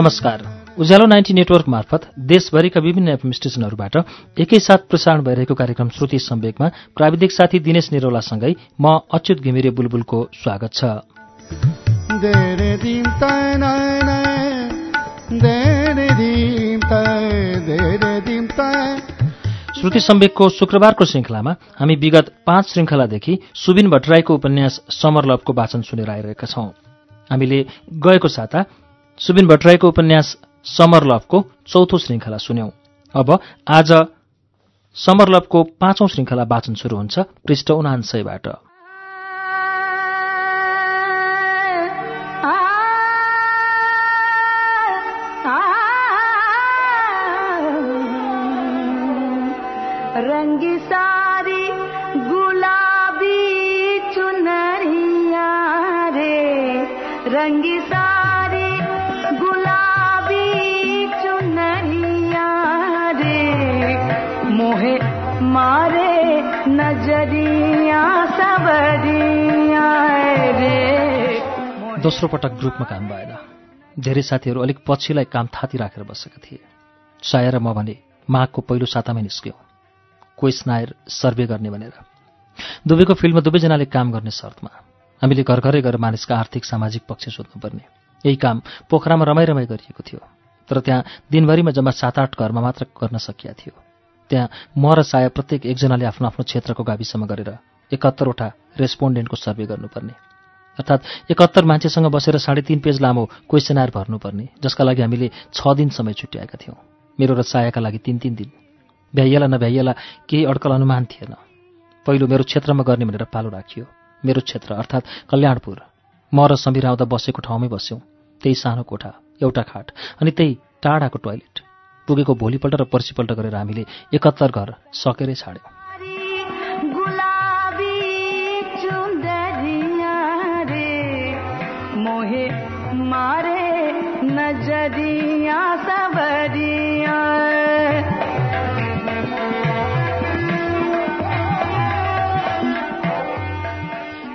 नमस्कार। उज्यालो ninety network मार्फत देशभरिका विभिन्न एफएम स्टेशनहरूबाट एकैसाथ प्रसारण भइरहेको कार्यक्रम श्रुति सम्वेकमा प्राविधिक साथी दिनेश निरौलासँगै म अच्युत घिमिरे बुलबुलको स्वागत छ। श्रुति सम्वेकको शुक्रबारको श्रृङ्खलामा हामी विगत पाँच श्रृङ्खलादेखि सुबिन भट्टराईको उपन्यास समरलभको वाचन सुनेर आइरहेका छौं। हामीले गएको साता सुबिन भट्टराईको उपन्यास समरलभको चौथो श्रृङ्खला सुन्यौं। अब आज समरलभको पाँचौं श्रृङ्खला वाचन शुरू हुन्छ पृष्ठ उनान्सयबाट रंगी दोस्रो पटक ग्रुपमा काम भएन। धेरै साथीहरू अलिक पछिलाई काम थाती राखेर बसेका थिए। साया र म भने माघको पहिलो सातामै निस्क्यौँ। कोही स्नायर सर्वे गर्ने भनेर। दुवैको फिल्डमा दुवैजनाले काम गर्ने शर्तमा। हामीले घर घरै गएर मानिसका आर्थिक सामाजिक पक्ष सोध्नुपर्ने। यही काम पोखरामा रमाइ रमाइ गरिएको थियो। तर त्यहाँ दिनभरिमा जम्मा सात आठ घरमा मात्र गर्न सकिया थियो। त्यहाँ म र साया प्रत्येक एकजनाले आफ्नो आफ्नो क्षेत्रको गाविसमा गरेर एकात्तरवटा रेस्पोन्डेन्टको सर्वे गर्नुपर्ने। अर्थात् एकात्तर मान्छेसँग बसेर साढे तिन पेज लामो क्वेसनायर भर्नुपर्ने जसका लागि हामीले छ दिन समय छुट्याएका थियौँ। मेरो र सायाका लागि तिन तिन दिन। भ्याइएला नभ्याइएला केही अड्कल अनुमान थिएन। पहिलो मेरो क्षेत्रमा गर्ने भनेर पालो राखियो। मेरो क्षेत्र अर्थात् कल्याणपुर। म र समीर आउँदा बसेको ठाउँमै बस्यौँ। त्यही सानो कोठा एउटा खाट अनि त्यही टाढाको टोयलेट पुगेको भोलिपल्ट र पर्सिपल्ट गरेर हामीले एकहत्तर घर सकेरै छाड्यौँ।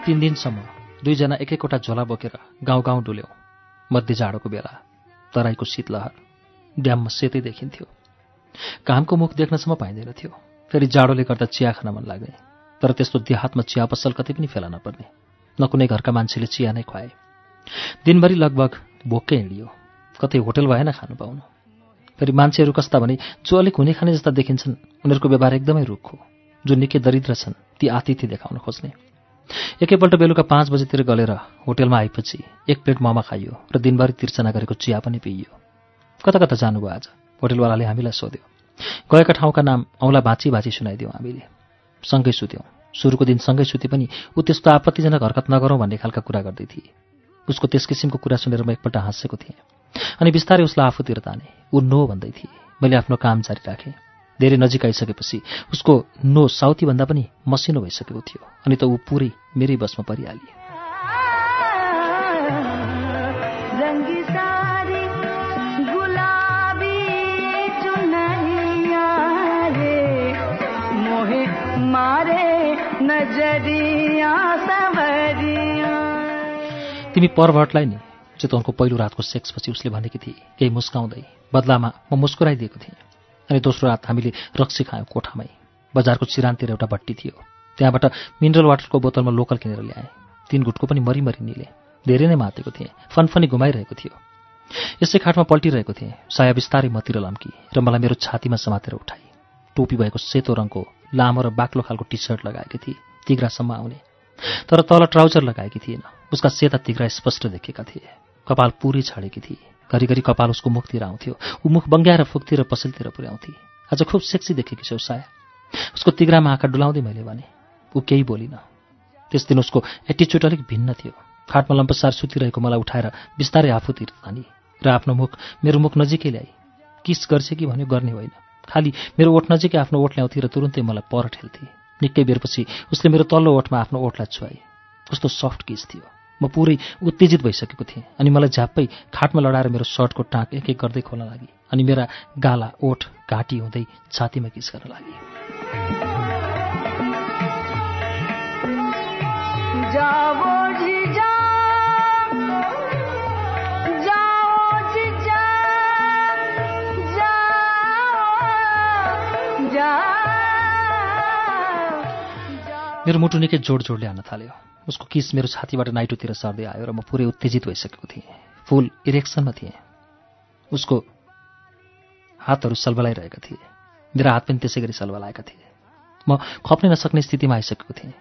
तिन दिनसम्म दुईजना एक एकवटा झोला बोकेर गाउँ गाउँ डुल्यौँ मध्य जाडोको बेला तराईको शीतलहर ड्याममा सेतै देखिन्थ्यो। घामको मुख देख्नसम्म पाइँदैन थियो। फेरि जाडोले गर्दा चिया खान मन लाग्ने तर त्यस्तो देहातमा चिया पसल कतै पनि फेला नपर्ने न कुनै घरका मान्छेले चिया नै खुवाए। दिनभरि लगभग भोकै हिँडियो कतै होटल भएन खानु पाउनु। फेरि मान्छेहरू कस्ता भने जो अलिक हुने खाने जस्ता देखिन्छन् उनीहरूको व्यवहार एकदमै रुखो जो निकै दरिद्र छन् ती आतिथ्य देखाउन खोज्ने। एकैपल्ट बेलुका पाँच बजीतिर गलेर होटेलमा आएपछि एक प्लेट मोमो खाइयो र दिनभरि तिर्चना गरेको चिया पनि पिइयो। कता कता जानुभयो आज? होटेलवालाले हामीलाई सोध्यो। गएका ठाउँका नाम औँला भाँची भाँची सुनाइदियौँ हामीले। सँगै सुत्यौँ। सुरुको दिन सँगै सुते पनि ऊ त्यस्तो आपत्तिजनक हरकत नगरौँ भन्ने खालका कुरा गर्दै थिए। उसको त्यस किसिमको कुरा सुनेर म एकपल्ट हाँसेको थिएँ। अनि बिस्तारै उसलाई आफूतिर ताने। ऊ नो भन्दै थिए। मैले आफ्नो काम जारी राखेँ। धेरै नजिक आइसकेपछि उसको नो साउथीभन्दा पनि मसिनो भइसकेको थियो अनि त ऊ पुरै मेरै बसमा परिहालिए। तिमी पर्भटलाई नि चितवनको पहिलो रातको सेक्सपछि उसले भनेकी थिए केही मुस्काउँदै बदलामा म मुस्कुराइदिएको थिएँ। अनि दोस्रो रात हामीले रक्सी खायौँ कोठामै। बजारको चिरानतिर एउटा भट्टी थियो। त्यहाँबाट मिनरल वाटरको बोतलमा लोकल किनेर ल्याएँ। तिन घुटको पनि मरिमरि निले। धेरै नै मातेको थिएँ। फनफनी घुमाइरहेको थियो। यसै खाटमा पल्टिरहेको थिएँ। साया बिस्तारै मतिर लम्की र मलाई मेरो छातीमा समातेर उठाए टोपी भएको सेतो रङको लामो र बाक्लो खालको टी सर्ट लगाएकी थिए। तिग्रासम्म आउने। तर तल ट्राउजर लगाएकी थिएन। उसका सेता तिग्रा स्पष्ट देखेका थिए। कपाल पुरै छाडेकी थिए। घरिघरि कपाल उसको मुखतिर आउँथ्यो। ऊ मुख बङ्ग्याएर फुक्तिर पसलतिर पुर्याउँथे। आज खुब सेक्सी देखेकी छेउ साया। उसको तिग्रामा आँखा डुलाउँदै मैले भने ऊ केही बोलिन। त्यस दिन उसको एटिच्युड अलिक भिन्न थियो। खाटमा लम्पसार सुतिरहेको मलाई उठाएर बिस्तारै आफूतिर तानी र आफ्नो मुख मेरो मुख नजिकै ल्याई। किस गर्छ कि भन्यो गर्ने होइन। खालि मेरो ओठ नजिकै आफ्नो ओठ ल्याउँथे र तुरुन्तै मलाई पर ठेल्थे। निकै बेरपछि उसले मेरो तल्लो ओठमा आफ्नो ओठलाई छुवाए कस्तो सफ्ट किस थियो। म पुरै उत्तेजित भइसकेको थिएँ अनि मलाई झ्याप्पै खाटमा लडाएर मेरो सर्टको टाँक एक एक गर्दै खोल्न लागि अनि मेरा गाला ओठ घाँटी हुँदै छातीमा किस गर्न लागि। मेरो मुटु निकै जोड जोडले हान्न थाल्यो। उसको किस मेरो छातीबाट नाइटोतिर सर्दै आयो र म पुरै उत्तेजित भइसकेको थिएँ। फुल इरेक्सनमा थिएँ। उसको हातहरू सलबलाइरहेका थिए। मेरा हात पनि त्यसै गरी सलबलाएका थिए। म खप्नै नसक्ने स्थितिमा आइसकेको थिएँ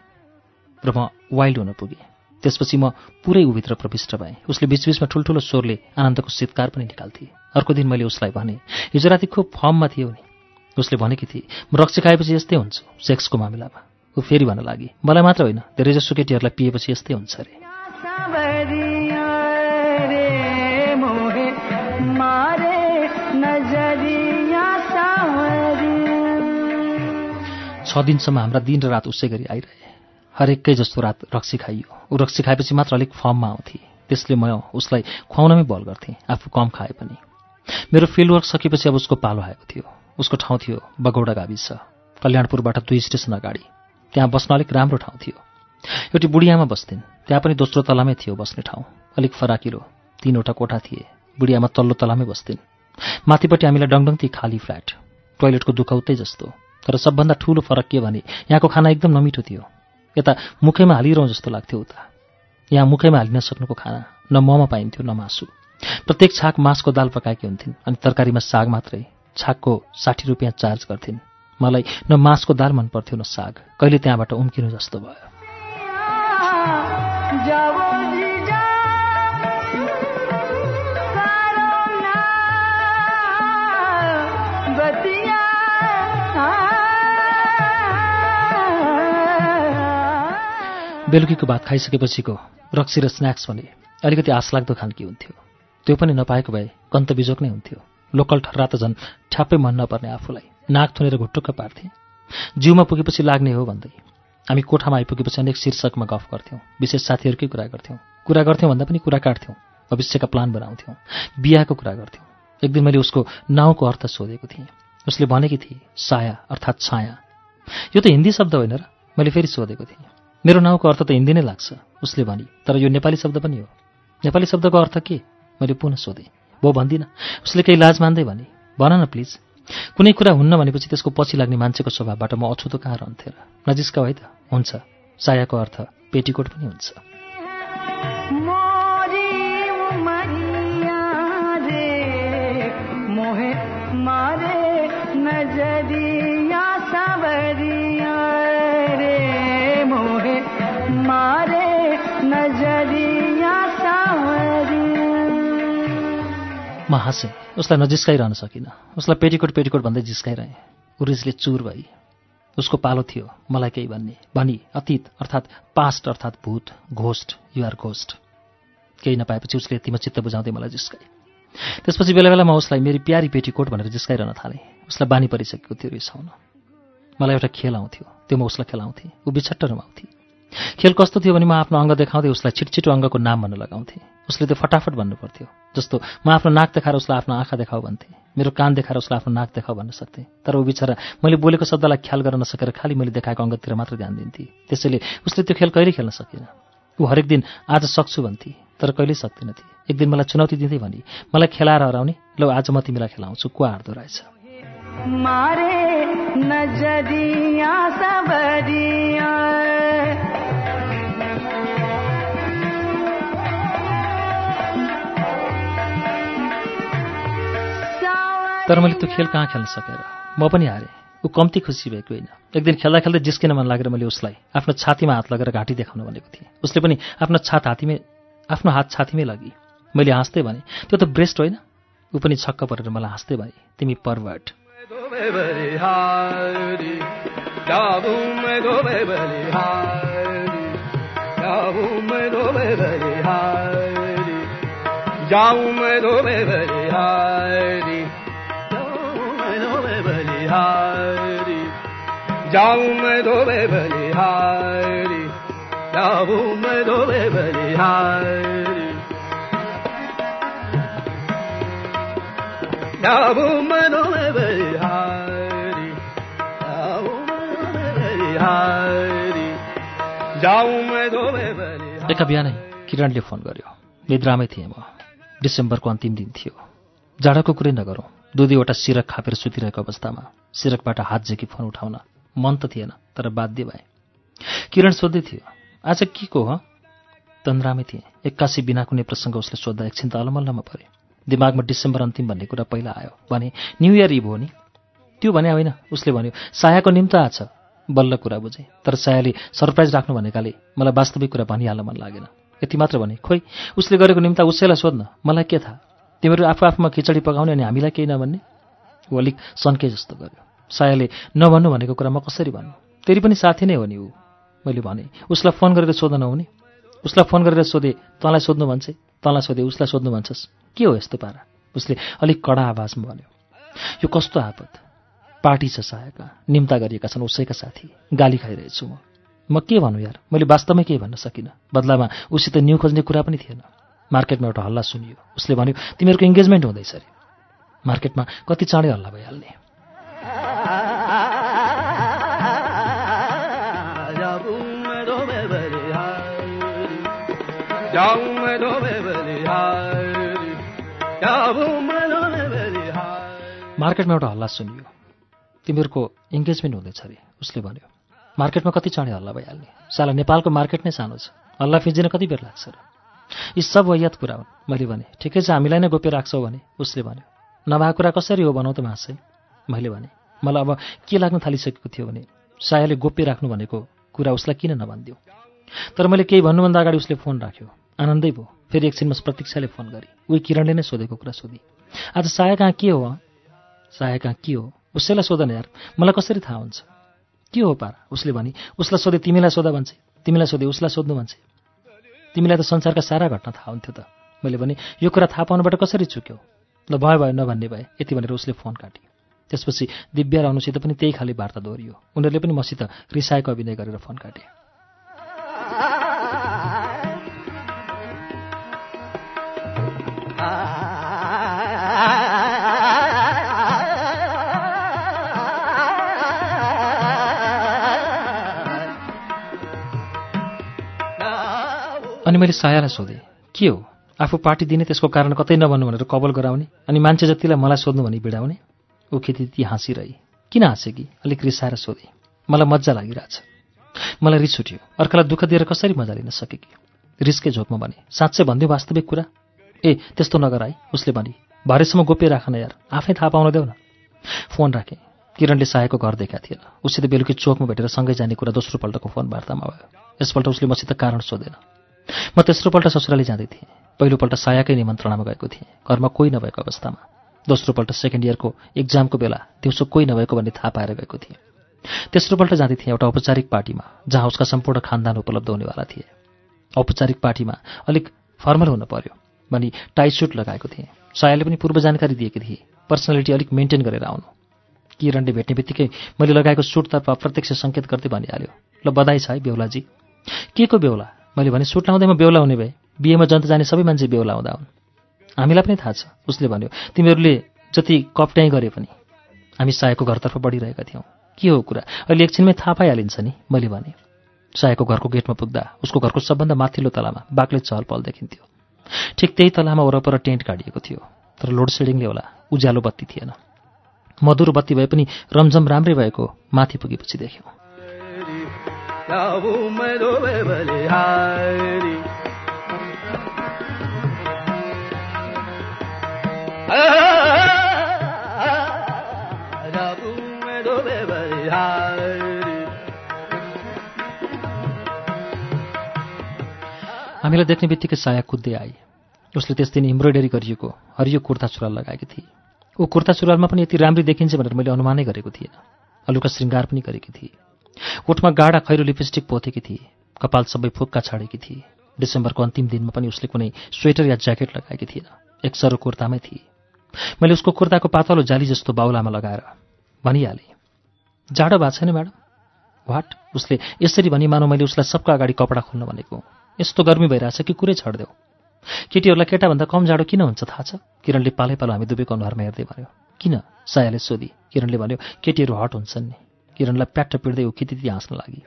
र म वाइल्ड हुन पुगेँ। त्यसपछि म पुरै उभित्र प्रविष्ट भएँ। उसले बिचबिचमा ठुल्ठुलो स्वरले आनन्दको शीतकार पनि निकाल्थे। अर्को दिन मैले उसलाई भने हिजो राति खुब फर्ममा थियो नि। उसले भनेकी थिए म रक्सी खाएपछि यस्तै हुन्छु सेक्सको मामिलामा। ऊ फेरि भन्न लागि। मलाई मात्र होइन धेरैजसो केटीहरूलाई पिएपछि यस्तै हुन्छ अरे। छ दिनसम्म हाम्रा दिन र रात उसै गरी आइरहे। हरेकै जस्तो रात रक्सी खाइयो। ऊ रक्सी खाएपछि मात्र अलिक फर्ममा आउँथे। त्यसले म उसलाई खुवाउनमै बल गर्थेँ आफू कम खाए पनि। मेरो फिल्डवर्क सकेपछि अब उसको पालो आएको थियो। उसको ठाउँ थियो बगौडा गाविस। कल्याणपुरबाट दुई स्टेसन अगाडि। त्यहाँ बस्न अलिक राम्रो ठाउँ थियो। एउटी बुढियामा बस्थिन्। त्यहाँ पनि दोस्रो तलामै थियो बस्ने ठाउँ। अलिक फराकिलो। तिनवटा कोठा थिए। बुढियामा तल्लो तलामै बस्थिन्। माथिपट्टि हामीलाई डङडङती खाली फ्ल्याट। टोइलेटको दुखाउतै जस्तो। तर सबभन्दा ठुलो फरक के भने यहाँको खाना एकदम नमिठो थियो। यता मुखैमा हालिरहँ जस्तो लाग्थ्यो उता। यहाँ मुखैमा हालिन सक्नुको खाना। न ममा पाइन्थ्यो न मासु। प्रत्येक छाक मासको दाल पकाएकी हुन्थिन्। अनि तरकारीमा साग मात्रै। छाकको साठी रुपियाँ चार्ज गर्थिन्। मलाई न मासको दाल मन पर्थ्यो न साग। कहिले त्यहाँबाट उम्किनु जस्तो भयो। बेलुकीको भात खाइसकेपछिको रक्सी र स्न्याक्स भने अलिकति आशलाग्दो खानकी हुन्थ्यो। त्यो पनि नपाएको भए कन्त बिजोक नै हुन्थ्यो। लोकल ठर्रा त झन् ठ्याप्पै मन नपर्ने आफूलाई। नाक थुनेर घुट्टुक्क पार्थे। जिउमा पुगेपछि लाग्ने हो भन्दै। हामी कोठामा आइपुगेपछि अनेक शीर्षकमा गफ गर्थ्यौँ। विशेष साथीहरूकै कुरा गर्थ्यौँ। कुरा गर्थ्यौँ भन्दा पनि कुरा काट्थ्यौँ। भविष्यका प्लान बनाउँथ्यौँ। बिहाको कुरा गर्थ्यौँ। एक दिन मैले उसको नाउँको अर्थ सोधेको थिएँ। उसले भनेकी थिए साया अर्थात् छाया। यो त हिन्दी शब्द होइन र। मैले फेरि सोधेको थिएँ। मेरो नाउँको अर्थ त हिन्दी नै लाग्छ उसले भनी। तर यो नेपाली शब्द पनि हो। नेपाली शब्दको अर्थ के? मैले पुनः सोधेँ। भो भन्दिनँ। उसले केही लाज मान्दै भने। भन न प्लिज। कुनै कुरा हुन्न भनेपछि त्यसको पछि लाग्ने मान्छेको स्वभावबाट म अछुतो कहाँ रहन्थेँ र नजिस्का है त। हुन्छ। सायाको अर्थ पेटीकोट पनि हुन्छ। म हाँसेँ उसलाई नजिस्काइरहन सकिनँ। उसलाई पेटिकोट पेटिकोट भन्दै जिस्काइरहेँ। उरिजले चुर भई। उसको पालो थियो मलाई केही भन्ने। भनी अतीत अर्थात् पास्ट अर्थात् भूत घोस्ट युआर घोस्ट केही नपाएपछि उसले यतिमा चित्त बुझाउँदै मलाई जिस्काए। त्यसपछि बेला बेला म उसलाई मेरी प्यारी पेटीकोट भनेर जिस्काइरहन थालेँ। उसलाई बानी परिसकेको थियो रिसाउन मलाई एउटा खेल आउँथ्यो। त्यो म उसलाई खेलाउँथेँ। ऊ बिछट्ट रमाउँथेँ। खेल कस्तो थियो भने म आफ्नो अङ्ग देखाउँदै उसलाई छिटछिटो अङ्गको नाम भन्न लगाउँथेँ। उसले त्यो फटाफट भन्नु पर्थ्यो। जस्तो म आफ्नो नाक देखाएर उसलाई आफ्नो आँखा देखाऊ भन्थेँ। मेरो कान देखाएर उसलाई आफ्नो नाक देखाऊ भन्न सक्थेँ। तर ऊ बिचरा मैले बोलेको शब्दलाई ख्याल गर्न नसकेर खालि मैले देखाएको अङ्गतिर मात्र ध्यान दिन्थेँ। त्यसैले उसले त्यो खेल कहिल्यै खेल्न सकेन। ऊ हरेक दिन आज सक्छु भन्थे तर कहिल्यै सक्दिनथे एक दिन मलाई चुनौती दिँदै भने मलाई खेलाएर हराउने? ल आज म तिमीलाई खेलाउँछु। कुवा हार्दो रहेछ? तर मैले त्यो खेल कहाँ खेल्न सकेर? म पनि हारेँ। ऊ कम्ती खुसी भएको होइन। एक दिन खेल्दा खेल्दै जिस्किन मन लागेर मैले उसलाई आफ्नो छातीमा हात लगेर घाँटी देखाउन भनेको थिएँ। उसले पनि आफ्नो छात हातीमै आफ्नो हात छातीमै लगी। मैले हाँस्दै भने त्यो त ब्रेस्ट होइन। ऊ पनि छक्क परेर मलाई हाँस्दै भने तिमी पर्वर्ट जाऊं मैं धोबे बलिहारी एका बिहानै किरणले फोन गर्यो। निद्रामै थिएँ म। डिसेम्बरको अन्तिम दिन थियो। जाडोको कुरै नगरौँ। दुई दुईवटा सिरक खापेर सुतिरहेको अवस्थामा सिरकबाट हात झेकी फोन उठाउन मन त थिएन तर बाध्य भए। किरण सोध्दै थियो आज के को हो? तन्द्रामै थिएँ। एक्कासी बिना कुनै प्रसङ्ग उसले सोद्धा एकछिन त अलमल्लमा परे। दिमागमा डिसेम्बर अन्तिम भन्ने कुरा पहिला आयो भने न्यु इयर इभ हो नि? त्यो भने होइन। उसले भन्यो सायाको निम्त आछ बल्ल कुरा बुझेँ तर सायाले सरप्राइज राख्नु भनेकाले मलाई वास्तविक कुरा भनिहाल्न मन लागेन। यति मात्र भने खोइ उसले गरेको निम्ता उसैलाई सोध्न मलाई के थाहा? तिमीहरू आफू आफूमा खिचडी पकाउने अनि हामीलाई केही नभन्ने? ऊ अलिक सन्के जस्तो गर्यो। सायाले नभन्नु भनेको कुरा म कसरी भन्नु? तेरि पनि साथी नै हो नि ऊ मैले भने। उसलाई फोन गरेर सोध्न नहुने? उसलाई फोन गरेर सोधेँ तँलाई सोध्नु भन्छे? तँलाई सोधेँ उसलाई सोध्नु भन्छस्? के हो यस्तो पारा? उसले अलिक कडा आवाजमा भन्यो। यो कस्तो आपत? पार्टी छ सायका निम्ता गरिएका छन् उसैका साथी। गाली खाइरहेछु म। म के भनौँ यार? मैले वास्तवमै केही भन्न सकिनँ। बदलामा उसित न्यु खोज्ने कुरा पनि थिएन। मार्केटमा एउटा हल्ला सुनियो। उसले भन्यो तिमीहरूको इङ्गेजमेन्ट हुँदैछ अरे। मार्केटमा कति चाँडै हल्ला भइहाल्ने? मार्केटमा एउटा हल्ला सुनियो। तिमीहरूको इङ्गेजमेन्ट हुँदैछ अरे। उसले भन्यो मार्केटमा कति चाँडै हल्ला भइहाल्ने? साला नेपालको मार्केट नै सानो छ। हल्ला फिजिन कति बेर लाग्छ र? यी सब वैयात कुरा हुन् मैले भने ठिकै छ हामीलाई नै गोप्य राख्छौ भने उसले भन्यो। नभएको कुरा कसरी हो भनौँ त मासै मैले भने मलाई अब के लाग्न थालिसकेको थियो भने सायाले गोप्य राख्नु भनेको कुरा उसलाई किन नभनिदियो तर मैले केही भन्नुभन्दा अगाडि उसले फोन राख्यो। आनन्दै भयो फेरि एकछिनमा प्रतीक्षाले फोन गरेँ। उही किरणले नै सोधेको कुरा सोधी। आज साया कहाँ के हो साया कहाँ के हो? उसैलाई सोध यार मलाई कसरी थाहा हुन्छ? के हो पारा? उसले भने उसलाई सोधे तिमीलाई सोधा भन्छे। तिमीलाई सोधे उसलाई सोध्नु भन्छे। तिमीलाई त संसारका सारा घटना थाहा हुन्थ्यो त। मैले भने यो कुरा थाहा पाउनुबाट कसरी चुक्यौ? ल भयो भयो नभन्ने भए। यति भनेर उसले फोन काटे त्यसपछि दिव्या र अनुसित पनि त्यही खाले वार्ता दोहोरियो। उनीहरूले पनि मसित रिसाएको अभिनय गरेर फोन काटे। अनि मैले सायालाई सोधेँ के हो? आफू पार्टी दिने त्यसको कारण कतै नभन्नु भनेर कबल गराउने अनि मान्छे जतिलाई मलाई सोध्नु भनी बिडाउने? ऊ खेती ती हाँसिरहे। किन हाँसे कि अलिक रिसाएर सोधेँ। मलाई मजा लागिरहेछ। मलाई रिस उठ्यो। अर्कालाई दुःख दिएर कसरी मजा लिन सके कि रिसकै झोकमा भने साँच्चै भनिदियो वास्तविक कुरा? ए त्यस्तो नगर है उसले भने भरेसम्म गोप्य राखन यार। आफै थाहा पाउन देऊ न। फोन राखेँ। किरणले सायको घर देखा थिएन। उसित बेलुकी चोकमा भेटेर सँगै जाने कुरा दोस्रो पल्टको फोन वार्तामा भयो। यसपल्ट उसले मसित कारण सोधेन। म तेस्रोपल्ट ससुराली जाँदै थिएँ। पहिलोपल्ट सायाकै निमन्त्रणामा गएको थिएँ। घरमा कोही नभएको अवस्थामा। दोस्रोपल्ट सेकेन्ड इयरको इक्जामको बेला दिउँसो कोही नभएको भन्ने थाहा पाएर गएको थिएँ। तेस्रोपल्ट जाँदै थिएँ एउटा औपचारिक पार्टीमा जहाँ उसका सम्पूर्ण खानदान उपलब्ध हुनेवाला थिए। औपचारिक पार्टीमा अलिक फर्मल हुन पर्यो भनी टाई सुट लगाएको थिएँ। सायाले पनि पूर्व जानकारी दिएकी थिए। पर्सनालिटी अलिक मेन्टेन गरेर आउनु। किरणले भेट्ने बित्तिकै मैले लगाएको सुटतर्फ अप्रत्यक्ष सङ्केत गर्दै भनिहाल्यो। ल बधाई छ है बेहुलाजी। के को बेहुला? मैले भने सुट लाउँदैमा बेहुला हुने भए बिहेमा जन्त जाने सबै मान्छे बेहुला हुँदा हुन्। हामीलाई पनि थाहा छ। उसले भन्यो तिमीहरूले जति कप्ट्याइ गरे पनि हामी सायको घरतर्फ बढिरहेका थियौँ। के हो कुरा? अहिले एकछिनमै थाहा पाइहालिन्छ नि। मैले भने सायको घरको गेटमा पुग्दा उसको घरको सबभन्दा माथिल्लो तलामा बाक्लै चहल पहल देखिन्थ्यो। ठिक त्यही तलामा वरपर टेन्ट काटिएको थियो तर लोड सेडिङले होला उज्यालो बत्ती थिएन। मधुरो बत्ती भए पनि रमझम राम्रै भएको माथि पुगेपछि देख्यौँ। हामीलाई देख्ने बित्तिकै साया कुद्दै आए। उसले त्यस दिन इम्ब्रोइडरी गरिएको हरियो कुर्ता सुरुवाल लगाएकी थिए। ऊ कुर्ता सुरुवालमा पनि यति राम्री देखिन्छ भनेर मैले अनुमानै गरेको थिएन। हलुका श्रृङ्गार पनि गरेकी थिए। ओठमा गाडा खैरो लिपस्टिक पोथेकी थिए। कपाल सबै फुक्का छाडेकी थिए। डिसेम्बरको अन्तिम दिनमा पनि उसले कुनै स्वेटर या ज्याकेट लगाएकी थिएन। एक सरो कुर्तामै थिए। मैले उसको कुर्ताको पातलो जाली जस्तो बाहुलामा लगाएर भनिहालेँ जाडो भएको छैन म्याडम। वाट? उसले यसरी भनी मानौ मैले उसलाई सबको अगाडि कपडा खोल्न भनेको। यस्तो गर्मी भइरहेछ कि कुरै छड्देऊ? केटीहरूलाई केटाभन्दा कम जाडो किन हुन्छ थाहा छ? किरणले पालै पालो हामी दुबईको अनुहारमा हेर्दै भन्यो किन? सायाले सोधी। किरणले भन्यो केटीहरू हट हुन्छन् नि। किरणलाई प्याट्ट पिड्दै उखिति हाँस्न लागि।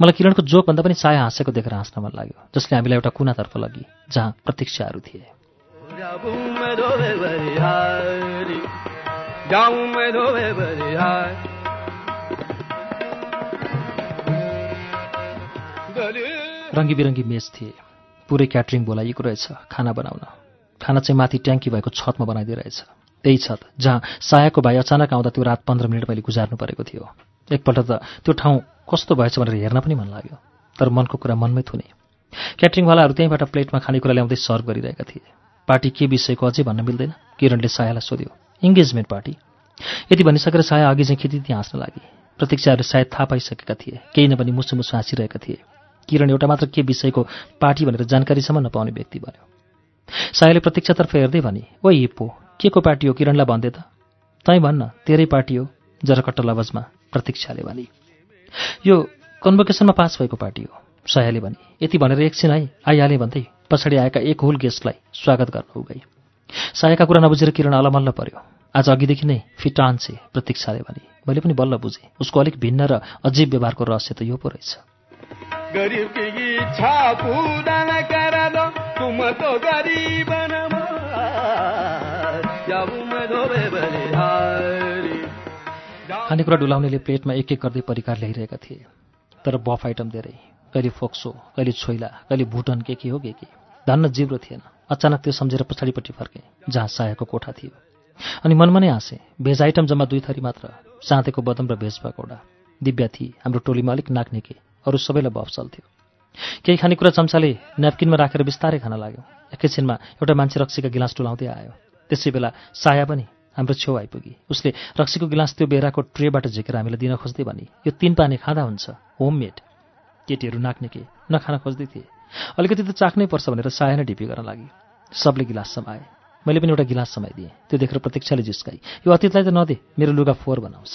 मलाई किरणको जोकभन्दा पनि साया हाँसेको देखेर हाँस्न मन लाग्यो जसले हामीलाई एउटा कुनातर्फ लगी जहाँ प्रतीक्षाहरू थिए। रङ्गी बिरङ्गी मेज थिए। पुरै क्याटरिङ बोलाइएको रहेछ खाना बनाउन। खाना चाहिँ माथि ट्याङ्की भएको छतमा बनाइदिइरहेछ। त्यही छत जहाँ सायाको भाइ अचानक आउँदा त्यो रात पन्ध्र मिनट मैले गुजार्नु परेको थियो। एकपल्ट त त्यो ठाउँ कस्तो भएछ भनेर हेर्न पनि मन लाग्यो। तर मनको कुरा मनमै थुने। क्याटरिङवालाहरू त्यहीँबाट प्लेटमा खानेकुरा ल्याउँदै सर्भ गरिरहेका थिए। पार्टी के विषयको अझै भन्न मिल्दैन किरणले सायालाई सोध्यो। Engagement party? यति भनिसकेर साया अघि चाहिँ खेती हाँस्न लागि। प्रतीक्षाहरू सायद थाहा पाइसकेका थिए। केही नभनी मुसु मुसु हाँसिरहेका थिए। किरण एउटा मात्र के विषयको पार्टी भनेर जानकारीसम्म नपाउने व्यक्ति बन्यो। सायाले प्रतीक्षातर्फ हेर्दै भने ओ हिप्पो के को पार्टी हो? किरणलाई भन्दे त। तै भन्न तेरै पार्टी हो जरकट्ट लवजमा। प्रतीक्षाले भने यो कन्भोकेसनमा पास भएको पार्टी हो। सयाले भने यति भनेर एकछिन है आइहालेँ भन्दै पछाडि आएका एक होल गेस्टलाई स्वागत गर्न गई। सायाका कुरा नबुझेर किरण अलमल्ल पर्यो। आज अघिदेखि नै फिटान्से प्रतीक्षाले भने। मैले पनि बल्ल बुझेँ उसको अलिक भिन्न र अजीब व्यवहारको रहस्य त यो पो रहेछ। खानेकुरा डुलाउनेले प्लेटमा एक एक गर्दै परिकार ल्याइरहेका थिए। तर बफ आइटम धेरै। कहिले फोक्सो कहिले छोइला कहिले भुटन के के हो के के। धन्न जिब्रो थिएन। अचानक त्यो सम्झेर पछाडिपट्टि फर्केँ जहाँ सायाको कोठा थियो। अनि मनमा नै हाँसेँ भेज आइटम जम्मा दुई थरी मात्र साँतेको बदम र भेज पकौडा। दिव्या थिए हाम्रो टोलीमा अलिक नाक्नेके अरू सबैलाई बफ चल्थ्यो। केही खानेकुरा चम्चाले न्यापकिनमा राखेर बिस्तारै खान लाग्यो। एकैछिनमा एउटा मान्छे रक्सीका गिलास टुलाउँदै आयो। त्यसै बेला साया पनि हाम्रो छेउ आइपुगी उसले रक्सीको गिलास त्यो बेराको ट्रेबाट झिकेर हामीलाई दिन खोज्दै भने यो तिन पानी खाँदा हुन्छ होममेड केटीहरू नाक्ने के नखान खोज्दै थिए अलिकति त चाख्नै पर्छ भनेर साया नै ढिपी गर्न लागि सबले गिलास समाए मैले पनि एउटा गिलास समाइदिएँ त्यो देखेर प्रतीक्षाले जिस्काई यो अतीतलाई त नदे मेरो लुगा फोहोर बनाउँछ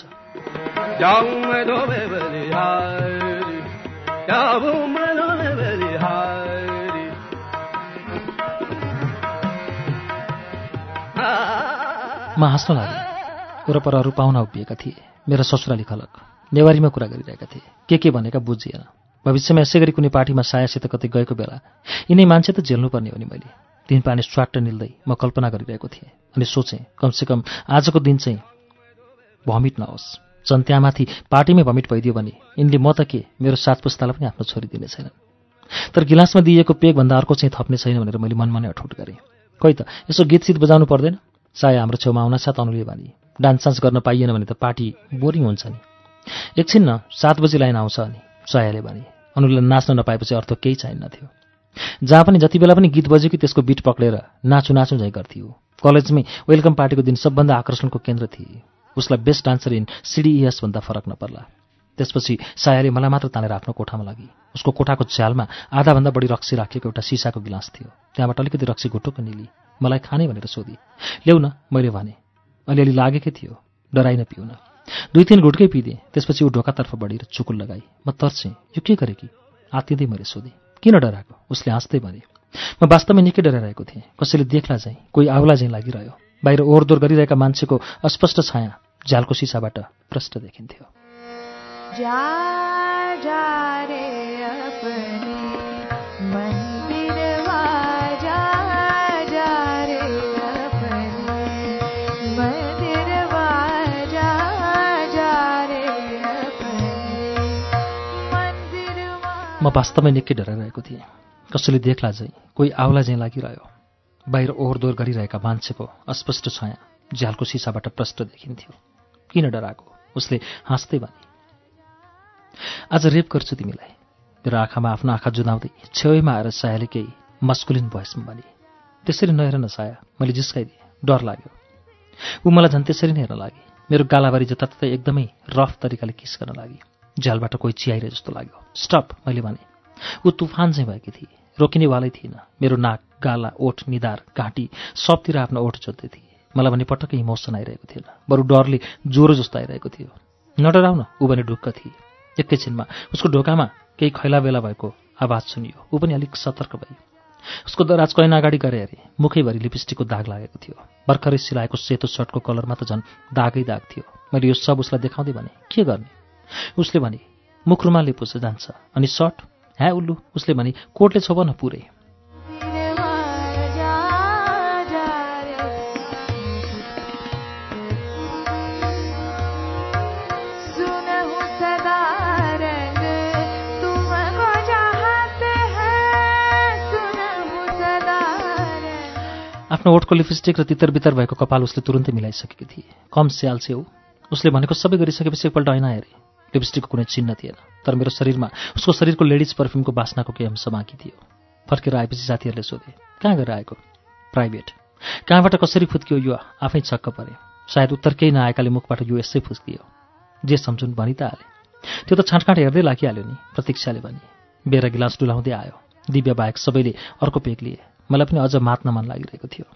म हाँस्न लागेँ वरपर अरू पाहुना उभिएका थिए। मेरा ससुराली खलक नेवारीमा कुरा गरिरहेका थिए। के के भनेका बुझिएन। भविष्यमा यसै गरी कुनै पार्टीमा सायासित कतै गएको बेला यिनै मान्छे त झेल्नुपर्ने हो नि मैले। तिन पानी स्वाट्ट निल्दै म कल्पना गरिरहेको थिएँ अनि सोचेँ कमसेकम आजको दिन चाहिँ भमिट नहोस्। चन्त्यामाथि पार्टीमै भमिट भइदियो भने यिनले म त के मेरो सात पुस्तालाई पनि आफ्नो छोरी दिने छैनन्। तर गिलासमा दिइएको पेगभन्दा अर्को चाहिँ थप्ने छैन भनेर मैले मनमा नै अठोट गरेँ। खोइ त यसो गीत सित बजाउनु पर्दैन? साय हाम्रो छेउमा आउन साथ अनुले भने डान्स सान्स गर्न पाइएन भने त पार्टी बोरिङ हुन्छ नि। एकछिन न सात बजी लाइन आउँछ अनि सायाले भने अनुलाई नाच्न नपाएपछि अर्थ केही चाहिन्न थियो। जहाँ पनि जति बेला पनि गीत बज्यो कि त्यसको बिट पक्रेर नाचु नाचु झै गर्थ्यो। कलेजमै वेलकम पार्टीको दिन सबभन्दा आकर्षणको केन्द्र थिए। उसलाई बेस्ट डान्सर इन सिडिएस भन्दा फरक नपर्ला। त्यसपछि सायाले मलाई मात्र तानेर आफ्नो कोठामा लागि। उसको कोठाको झ्यालमा आधाभन्दा बढी रक्सी राखिएको एउटा सिसाको गिलास थियो। त्यहाँबाट अलिकति रक्सी घुटुक्क निली। मलाई खाने भनेर सोधी। ल्याउ न मैले भने। अलिअलि लागेकै थियो डराइन पिउन। दुई तिन घुटकै पिदिएँ त्यसपछि ऊ ढोकातर्फ बढेर चुकुल लगाई। म तर्सेँ यो के गरेँ कि? आत्तिँदै मैले सोधेँ। किन डराएको? उसले हाँस्दै भने म वास्तवमै निकै डराइरहेको थिएँ। कसैले देख्ला चाहिँ कोही आउला चाहिँ लागिरह्यो। बाहिर ओहोरदोहोर गरिरहेका मान्छेको अस्पष्ट छाया झ्यालको सिसाबाट प्रष्ट देखिन्थ्यो। म वास्तवमै निकै डराइरहेको थिएँ। कसैले देख्ला चाहिँ कोही आउला चाहिँ लागिरह्यो। बाहिर ओहोरदोहोर गरिरहेका मान्छेको अस्पष्ट छाया झ्यालको सिसाबाट प्रष्ट देखिन्थ्यो। किन डराएको? उसले हाँस्दै भने आज रेप गर्छु तिमीलाई। मेरो आँखामा आफ्नो आँखा जुदाउँदै छेउमा आएर सायाले केही मस्कुलिन भएसम्म भने त्यसरी नहेर न साया मैले जिस्काइदिएँ। डर लाग्यो। ऊ मलाई झन् त्यसरी नै हेर्न लागि। मेरो गालाबारी जताततै एकदमै रफ तरिकाले किस गर्न लागि। झ्यालबाट कोही चियाइरहे जस्तो लाग्यो। स्टप मैले भने। ऊ तुफान चाहिँ भएकी थिए। रोकिनेवालै थिएन। मेरो नाक गाला ओठ निधार घाँटी सबतिर आफ्नो ओठ जोत्दै थिए। मलाई भने पटक्कै इमोसन आइरहेको थिएन। बरु डरले ज्वरो जस्तो आइरहेको थियो। नडराउन ऊ भने ढुक्क थिए। एकैछिनमा उसको ढोकामा केही खैला बेला भएको आवाज सुनियो। ऊ पनि अलिक सतर्क भई उसको दराज कैन अगाडि गरे अरे। मुखैभरि लिपस्टिकको दाग लागेको थियो। भर्खरै सिलाएको सेतो सर्टको कलरमा त झन् दागै दाग थियो। मैले यो सब उसलाई देखाउँदै भने के गर्ने? उसले भने मुख रुमालले पुछ जान्छ अनि सर्ट ह्या उल्लु। उसले भने कोटले छोप न पुरै। आफ्नो ओठको लिपस्टिक र तितर बितर भएको कपाल उसले तुरुन्तै मिलाइसकेकी थिए। कम स्याल उसले भनेको सबै गरिसकेपछि एकपल्ट ऐना हेरे। लिपस्टिकको कुनै चिन्ह थिएन। तर मेरो शरीरमा उसको शरीरको लेडिज पर्फ्युमको बास्नाको केही अंश बाँकी थियो। फर्केर आएपछि साथीहरूले सोधे कहाँ गएर आएको? प्राइभेट। कहाँबाट कसरी फुत्कियो यो? आफै छक्क परे। सायद उत्तर केही नआएकाले मुखबाट यो यसै फुस्कियो। जे सम्झुन् भनि त हाले। त्यो त छाँटकाँट हेर्दै लागिहाल्यो नि प्रतीक्षाले भने। बेरा गिलास डुलाउँदै आयो। दिव्य बाहेक सबैले अर्को पेक लिए। मलाई पनि अझ मात्न मन लागिरहेको थियो।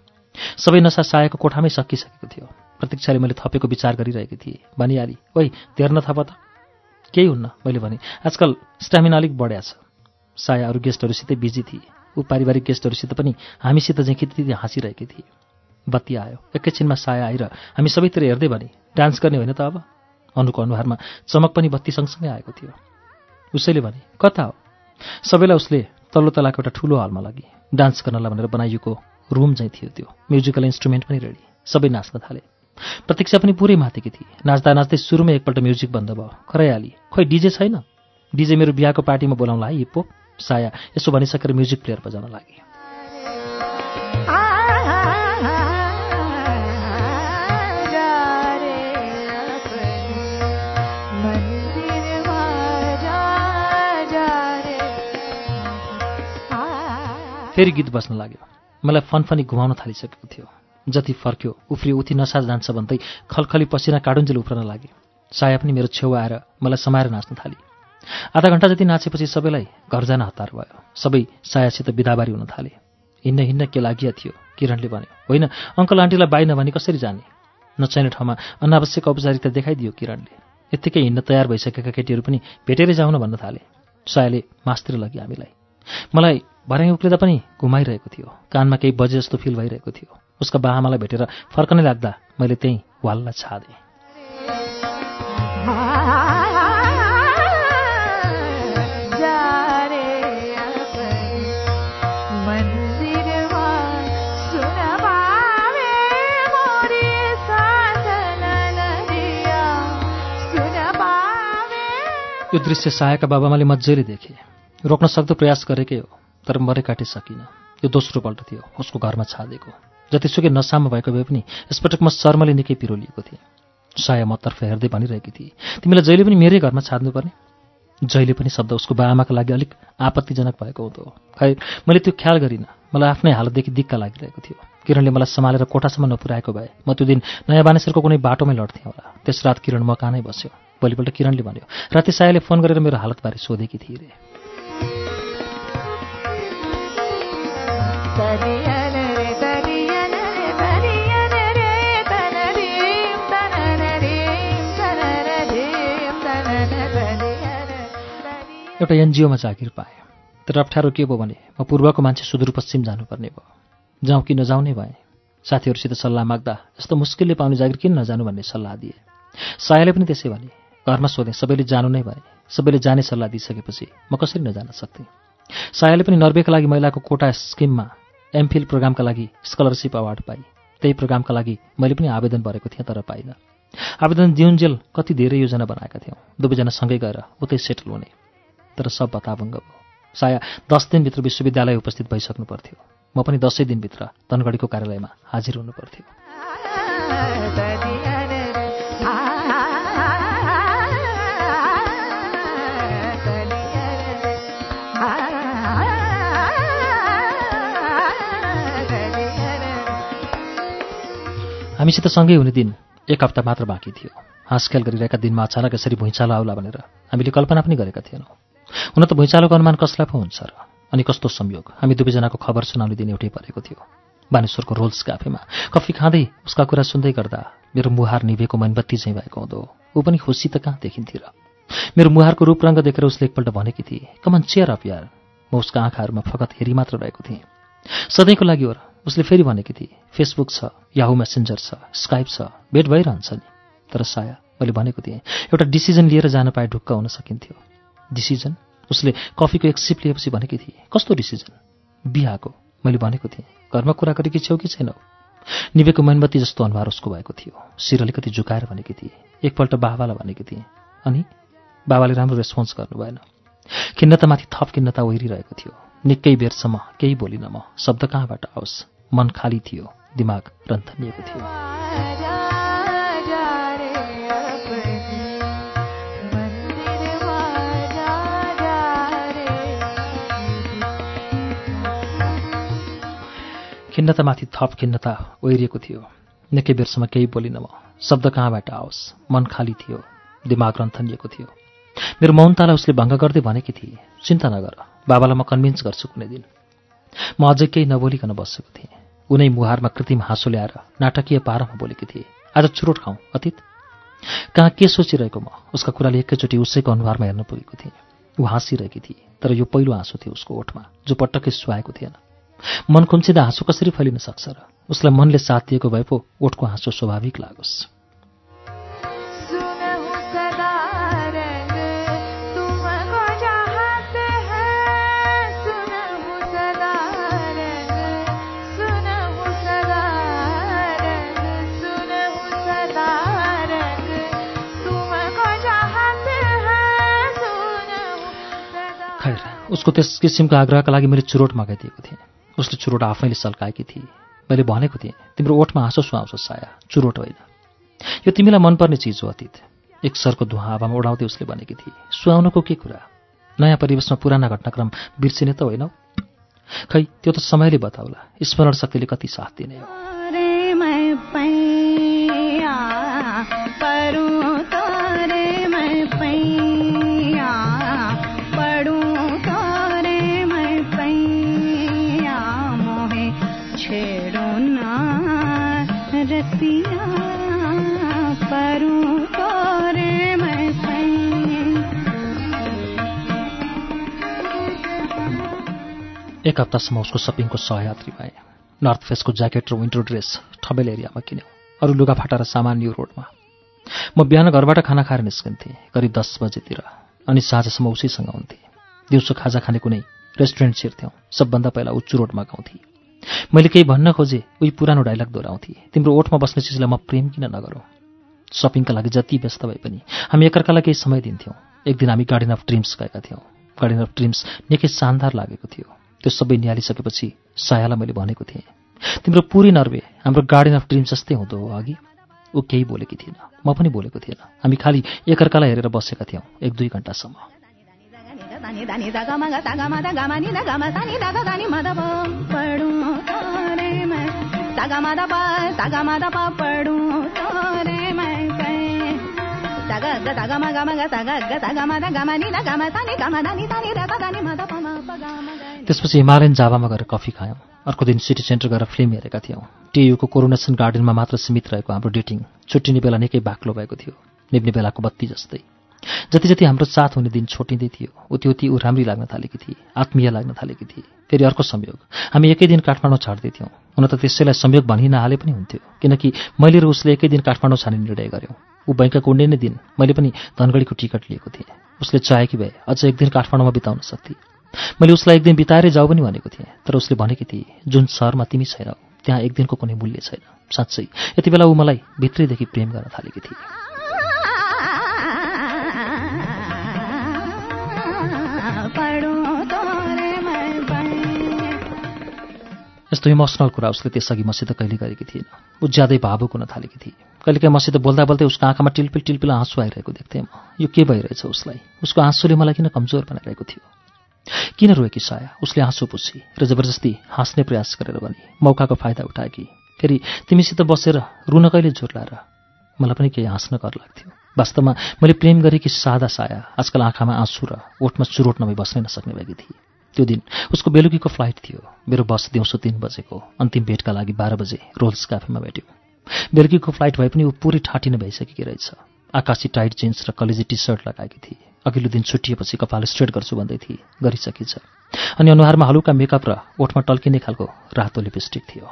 सबै नसा सायाको कोठामै सकिसकेको थियो। प्रतीक्षाले मैले थपेको विचार गरिरहेकी थिएँ। भनिहाली ओइ धेर्न थप त। केही हुन्न। मैले भने आजकल स्ट्यामिना अलिक बढ्या छ। साया अरू गेस्टहरूसितै बिजी थिए। ऊ पारिवारिक गेस्टहरूसित पनि हामीसित चाहिँ किति हाँसिरहेकी थिए। बत्ती आयो। एकैछिनमा साया आएर हामी सबैतिर हेर्दै भने डान्स गर्ने होइन त अब? अनुको अनुहारमा चमक पनि बत्ती सँगसँगै आएको थियो। उसैले भने कता हो? सबैलाई उसले तल्लो तलाको एउटा ठुलो हलमा लगी। डान्स गर्नलाई भनेर बनाइएको रुम चाहिँ थियो त्यो। म्युजिकल इन्स्ट्रुमेन्ट पनि रेडी। सबै नाच्न थाले। प्रतीक्षा पनि पुरै माथेकी थिए। नाच्दा नाच्दै सुरुमै एकपल्ट म्युजिक बन्द भयो। खराइहाली खोइ डिजे छैन? डिजे मेरो बिहाको पार्टीमा बोलाउँला है हिप्पो? साया यसो भनिसकेर म्युजिक प्लेयर बजाउन लागे। फेरि गीत बस्न लाग्यो। मलाई फनफनी घुमाउन थालिसकेको थियो। जति फर्क्यो उफ्री उठी नसा जान्छ भन्दै खलखली पसिना काडुन्जेल उफ्रन लागे। साया पनि मेरो छेउ आएर मलाई समाएर नाच्न थाली। आधा घन्टा जति नाचेपछि सबैलाई घर जान हतार भयो। सबै सायासित बिदाबारी हुन थाले। हिँड्न हिँड्न के लागिया थियो किरणले भन्यो। होइन अङ्कल आन्टीलाई बाई नभनी कसरी जाने? नचाहिने ठाउँमा अनावश्यक औपचारिकता देखाइदियो किरणले। यत्तिकै हिँड्न तयार भइसकेका केटीहरू पनि भेटेरै जाउन भन्न थाले। सायाले मास्तिर लग्यो हामीलाई। मलाई भर्याङ उक्लिँदा पनि घुमाइरहेको थियो। कानमा केही बजे जस्तो फिल भइरहेको थियो। उसका बाआमालाई भेटेर फर्कनै लाग्दा मैले त्यहीँ वाल्ला छादेँ यो दृश्य सायाका बाबामाले मजाले देखे। रोक्न सक्दो प्रयास गरेकै हो तर मरे काटे सकिनँ। यो दोस्रो पल्ट थियो उसको घरमा छादेको जतिसुकै नसामा भएको भए पनि यसपटक म शर्मले निकै पिरोलिएको थिएँ। साया मतर्फ हेर्दै भनिरहेकी थिए तिमीलाई जहिले पनि मेरै घरमा छाड्नुपर्ने? जहिले पनि शब्द उसको बाआमाका लागि अलिक आपत्तिजनक भएको हुँदो खै मैले त्यो ख्याल गरिनँ। मलाई आफ्नै हालतदेखि दिक्क लागिरहेको थियो। किरणले मलाई सम्हालेर कोठासम्म नपुर्याएको भए म त्यो दिन नयाँ बानेश्वरको कुनै बाटोमै लड्थेँ होला। त्यस रात किरण मकानै बस्यो। भोलिपल्ट किरणले भन्यो राति सायाले फोन गरेर मेरो हालतबारे सोधेकी थिए रे। एउटा एनजिओमा जागिर पाएँ। तर अप्ठ्यारो के भयो भने म पूर्वको मान्छे सुदूरपश्चिम जानुपर्ने भयो। जाउँ कि नजाउँ नै भएँ साथीहरूसित सल्लाह माग्दा यस्तो मुस्किलले पाउने जागिर किन नजानु भन्ने सल्लाह दिए। सायाले पनि त्यसै भने घरमा सोधेँ सबैले जानु नै भने सबैले जाने सल्लाह दिइसकेपछि म कसरी नजान सक्थेँ? सायाले पनि नर्वेका लागि महिलाको कोटा स्किममा एमफिल प्रोग्रामका लागि स्कलरसिप अवार्ड पाई त्यही प्रोग्रामका लागि मैले पनि आवेदन भरेको थिएँ तर पाइनँ। आवेदन दिउन्जेल कति धेरै योजना बनाएका थियौँ। दुवैजना सँगै गएर उतै सेटल हुने। तर सब बताभङ्ग भयो साया दस दिनभित्र विश्वविद्यालय उपस्थित भइसक्नु पर्थ्यो। म पनि दसैँ दिनभित्र धनगढीको कार्यालयमा हाजिर हुनु पर्थ्यो। तरियन रे आ तरियन रे आ तरियन हामीसित सँगै हुने दिन एक हप्ता मात्र बाँकी थियो। हाँसखेल गरिरहेका दिनमा अचानक यसरी भुइँचालो आउला भनेर हामीले कल्पना पनि गरेका थिएनौँ। हुन त भुइँचालोको अनुमान कसलाई पो हुन्छ र? अनि कस्तो संयोग? हामी दुवैजनाको खबर सुनाउने दिन एउटै परेको थियो। बानेश्वरको रोल्स क्याफेमा कफी खाँदै उसका कुरा सुन्दै गर्दा मेरो मुहार निभेको मैनबत्ती चाहिँ भएको हुँदो। ऊ पनि खुसी त कहाँ देखिन्थ्यो र? मेरो मुहारको रूपरङ्ग देखेर उसले एकपल्ट भनेकी थिए कमन चेयर अप यार। म उसको आँखाहरूमा फकत हेरी मात्र रहेको थिएँ। सधैँको लागि हो र? उसले फेरि भनेकी थिए फेसबुक छ याहु मेसेन्जर छ स्काइप छ भेट भइरहन्छ नि। तर साया मैले भनेको थिएँ एउटा डिसिजन लिएर जान पाए ढुक्क हुन सकिन्थ्यो। डिसिजन। उसले कफीको एक सिप लिएपछि भनेकी थिए कस्तो डिसिजन? बिहाको मैले भनेको थिएँ घरमा कुरा गरेकी छेउ कि छैनौ? निवेको मैनबत्ती जस्तो अनुहार उसको भएको थियो। शिर अलिकति झुकाएर भनेकी थिए एकपल्ट बाबालाई भनेकी थिएँ। अनि बाबाले राम्रो रेस्पोन्स गर्नु भएन। खिन्नतामाथि थप खिन्नता ओहिरिरहेको थियो। निकै बेरसम्म केही बोलिन म। शब्द कहाँबाट आओस्? मन खाली थियो। दिमाग रन्थनिएको थियो। खिन्नतामाथि थप खिन्नता ओहिरिएको थियो। निकै बेरसम्म केही बोलिन म। शब्द कहाँबाट आओस्? मन खाली थियो। दिमाग रन्थनिएको थियो। मेरो मौनतालाई उसले भङ्ग गर्दै भनेकी थिए चिन्ता नगर बाबालाई म कन्भिन्स गर्छु कुनै दिन। म अझै केही नबोलिकन बसेको थिएँ। उनै मुहारमा कृत्रिम हाँसो ल्याएर नाटकीय पारामा बोलेकी थिए आज चुरोट खाउँ अतीत? कहाँ के सोचिरहेको म? उसका कुराले एकैचोटि उसैको अनुहारमा हेर्न पुगेको थिएँ। ऊ हाँसिरहेकी थिए तर यो पहिलो हाँसो थियो उसको ओठमा जो पटक्कै सुहाएको थिएन। मन खुम्चिँदा हाँसो कसरी फैलिन सक्छ र? उसलाई मनले साथ दिएको भए पो ओठको हाँसो स्वाभाविक लागोस्। खैर उसको त्यस किसिमको आग्रहका लागि मैले चुरोट मगाइदिएको थिएँ। उसले चुरोट आफैले सल्काएकी थिए। मैले भनेको थिएँ तिम्रो ओठमा हाँसो सुहाउँछ साया चुरोट होइन। यो तिमीलाई मनपर्ने चिज हो अतीत। एक सरको धुवा हावामा उडाउँदै उसले भनेकी थिए सुहाउनुको के कुरा? नयाँ परिवेशमा पुराना घटनाक्रम बिर्सिने त होइनौ खै त्यो त समयले बताउला। स्मरण शक्तिले कति साथ दिने हो। एक हप्तासम्म उसको सपिङको सहयात्री भए। नर्थ फेसको ज्याकेट र विन्टर ड्रेस ठबेल एरियामा किन्यौँ अरू लुगाफाटा र सामान न्यू रोडमा। म बिहान घरबाट खाना खाएर निस्किन्थेँ करिब दस बजेतिर अनि साँझसम्म उसीसँग हुन्थेँ। दिउँसो खाजा खाने कुनै रेस्टुरेन्ट छिर्थ्यौँ सबभन्दा पहिला उच्चु रोडमा गाउँथेँ। मैले केही भन्न खोजेँ उही पुरानो डाइलग दोहोऱ्याउँथेँ तिम्रो ओठमा बस्ने चिजलाई म प्रेम किन नगरौँ? सपिङका लागि जति व्यस्त भए पनि हामी एकअर्कालाई केही समय दिन्थ्यौँ। एक दिन हामी गार्डन अफ ड्रिम्स गएका थियौँ। गार्डन अफ ड्रिम्स निकै शानदार लागेको थियो। त्यो सबै निहालिसकेपछि सायालाई मैले भनेको थिएँ तिम्रो पुरै नर्वे हाम्रो गार्डन अफ ड्रिम्स जस्तै हुँदो हो अघि ऊ केही बोलेकी थिएन म पनि बोलेको थिएन हामी खालि एकअर्कालाई हेरेर बसेका थियौँ एक दुई घन्टासम्म त्यसपछि हिमालयन जावामा गएर कफी खायौँ। अर्को दिन सिटी सेन्टर गएर फिल्म हेरेका थियौँ। टियुको कोरोनेसन गार्डनमा मात्र सीमित रहेको हाम्रो डेटिङ छुट्टिने बेला निकै बाक्लो भएको थियो। निप्ने बेलाको बत्ती जस्तै। जति जति हाम्रो साथ हुने दिन छोटिँदै थियो उति उति ऊ राम्री लाग्न थालेकी थिए आत्मीय लाग्न थालेकी थिए। फेरि अर्को संयोग। हामी एकै दिन काठमाडौँ छाड्दै थियौँ। हुन त त्यसैलाई संयोग भनि नहाले पनि हुन्थ्यो किनकि मैले र उसले एकै दिन काठमाडौँ छाने निर्णय गऱ्यौँ ऊ बैङ्कको कुण्डे नै दिन मैले पनि धनगढीको टिकट लिएको थिएँ। उसले चाहेकी भए अझ एक दिन काठमाडौँमा बिताउन सक्थे। मैले उसलाई एक दिन बिताएरै जाऊ पनि भनेको थिएँ तर उसले भनेकी थिए जुन सहरमा तिमी छैनौ त्यहाँ एक दिनको कुनै मूल्य छैन। साँच्चै यति बेला ऊ मलाई भित्रैदेखि प्रेम गर्न थालेकी थिए। यस्तो इमोसनल कुरा उसले त्यसअघि मसित कहिले गरेकी थिएन। ऊ ज्यादै भावुक हुन थालेकी थिए। कहिलेकाहीँ मसित बोल्दा बोल्दै उसको आँखामा टिल्पिल टिल्पिल आँसु आइरहेको देख्थेँ म। यो के भइरहेछ उसलाई? उसको आँसुले मलाई किन कमजोर बनाइरहेको थियो? किन रोएकी साया? उसले आँसु पुछी र जबरजस्ती हाँस्ने प्रयास गरेर भने मौकाको फाइदा उठाएकी फेरि तिमीसित बसेर रुन कहिले जोर लाएर? मलाई पनि केही हाँस्न कर लाग्थ्यो। वास्तवमा मैले प्रेम गरेकी सादा साया। आजकल आँखामा आँसु र ओठमा चुरोट नभई बस्नै नसक्ने भएकी थिए। त्यो दिन उसको बेलुकीको फ्लाइट थियो। मेरो बस दिउँसो तिन बजेको अन्तिम भेटका लागि बाह्र बजे रोल्स क्याफेमा भेट्यौँ। बेलुकीको फ्लाइट भए पनि ऊ पुरै ठाटिने भइसकेकी रहेछ। आकाशी टाइट जिन्स र कलेजी टी सर्ट लगाएकी थिए। अघिल्लो दिन छुट्टिएपछि कपाल स्ट्रेट गर्छु भन्दै थिए। गरिसकिन्छ। अनि अनुहारमा हलुका मेकअप र ओठमा टल्किने खालको रातो लिपस्टिक थियो।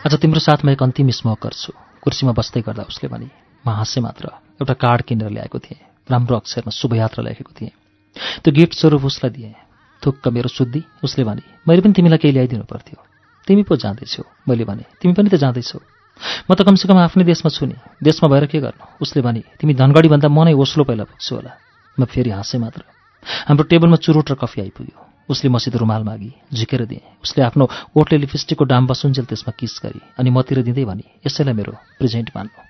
आज तिम्रो साथमा एक अन्तिम स्मोक गर्छु कुर्सीमा बस्दै गर्दा उसले भने म हाँसे मात्र एउटा कार्ड किनेर ल्याएको थिएँ। राम्रो अक्षरमा शुभयात्रा लेखेको थिएँ। त्यो गिफ्ट स्वरूप उसलाई दिएँ। थुक्क मेरो शुद्धि उसले भने मैले पनि तिमीलाई केही ल्याइदिनु पर्थ्यो। तिमी पो जाँदैछौ। मैले भने तिमी पनि त जाँदैछौ। म त कमसेकम आफ्नै देशमा छु नि। देशमा भएर के गर्नु? उसले भने तिमी धनगढीभन्दा म नै ओस्लो पहिला पुग्छु होला। म फेरि हाँसेँ मात्र। हाम्रो टेबलमा चुरोट र कफी आइपुग्यो। उसले मसित रुमाल मागी झिकेर दिएँ। उसले आफ्नो ओटले लिपस्टिकको डाम बसुन्जेल त्यसमा किस गरी अनि मतिर दिँदै भने यसैलाई मेरो प्रेजेन्ट मान्नु।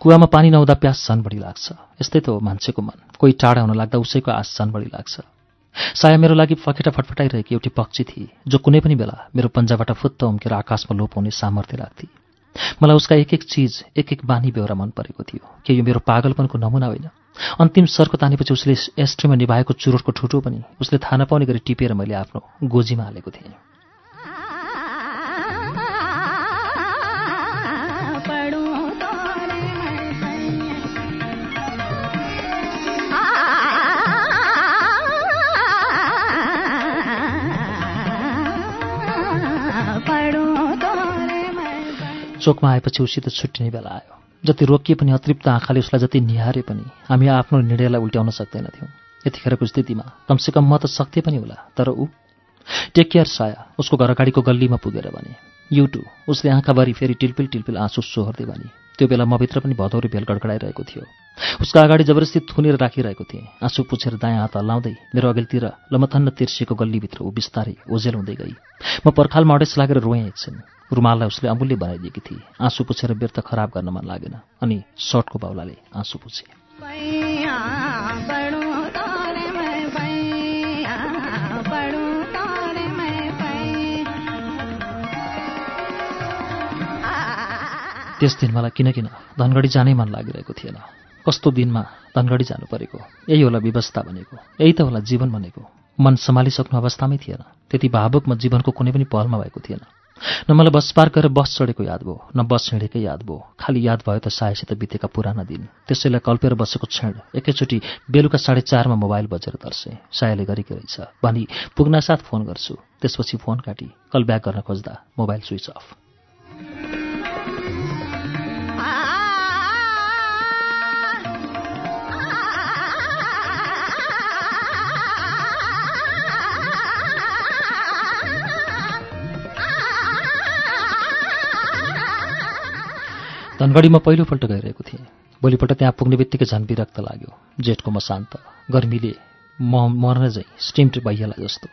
कुवामा पानी नहुँदा प्यास झन् बढी लाग्छ। यस्तै त हो मान्छेको मन। कोही टाढा हुन लाग्दा उसैको आश झन् बढी लाग्छ। साया मेरो लागि फकेटा फटफटाइरहेकी एउटी पक्षी थिए जो कुनै पनि बेला मेरो पन्जाबाट फुत्त उम्केर आकाशमा लोप हुने सामर्थ्य राख्थे। मलाई उसका एक एक चिज एक एक बानी बेहोरा मन परेको थियो। के यो मेरो पागलपनको नमुना होइन? अन्तिम सरको तानेपछि उसले एस्ट्रीमा निभाएको चुरोटको ठुटो पनि उसले थाहा नपाउने गरी टिपेर मैले आफ्नो गोजीमा हालेको थिएँ। चोकमा आएपछि उसित छुट्टिने बेला आयो। जति रोकिए पनि अतृप्त आँखाले उसलाई जति निहारे पनि हामी आफ्नो निर्णयलाई उल्ट्याउन सक्दैनथ्यौँ। यतिखेरको स्थितिमा कमसेकम म त सक्थेँ पनि होला तर ऊ टेक केयर साया उसको घर अगाडिको गल्लीमा पुगेर भने। युटु उसले आँखाभरि फेरि टिल्पिल टिल्पिल आँसु सोहोर्दै भने। त्यो बेला मभित्र पनि भदौरे भेल गडगडाइरहेको थियो। उसका अगाडि जबरजस्ती थुनेर राखिरहेको थिएँ। आँसु पुछेर दायाँ हात हल्लाउँदै मेरो अघिल्तिर लमथन्न तिर्सिएको गल्लीभित्र ऊ बिस्तारै ओझेल हुँदै गई। म पर्खालमा अडेस लागेर रोएँ एकछिन। रुमाललाई उसले अमूल्य बनाइदिएकी थिए। आँसु पुछेर व्यर्थ खराब गर्न मन लागेन अनि सर्टको बाउलाले आँसु पुछे। त्यस दिन मलाई किन किन धनगढी जानै मन लागिरहेको थिएन। कस्तो दिनमा धनगढी जानु परेको? यही होला व्यवस्था भनेको। यही त होला जीवन भनेको। मन सम्हालिसक्नु अवस्थामै थिएन। त्यति भावुक म जीवनको कुनै पनि पहलमा भएको थिएन। न मलाई बस पार गरेर बस चढेको याद भयो न बस हिँडेकै याद भयो। खालि याद भयो त सायसित बितेका पुराना दिन। त्यसैलाई कल्पेर बसेको क्षण। एकैचोटि बेलुका साढे चारमा मोबाइल बजेर तर्सेँ। सायाले गरेकी रहेछ। भनी पुग्नासाथ फोन गर्छु। त्यसपछि फोन काटी कल ब्याक गर्न खोज्दा मोबाइल स्विच अफ। धनगढीमा पहिलोपल्ट गइरहेको थिएँ। भोलिपल्ट त्यहाँ पुग्ने बित्तिकै झन् विरक्त लाग्यो। जेठको मसान्त गर्मीले म मर्न झैँ स्टिम्ड भइहाल्ला जस्तो।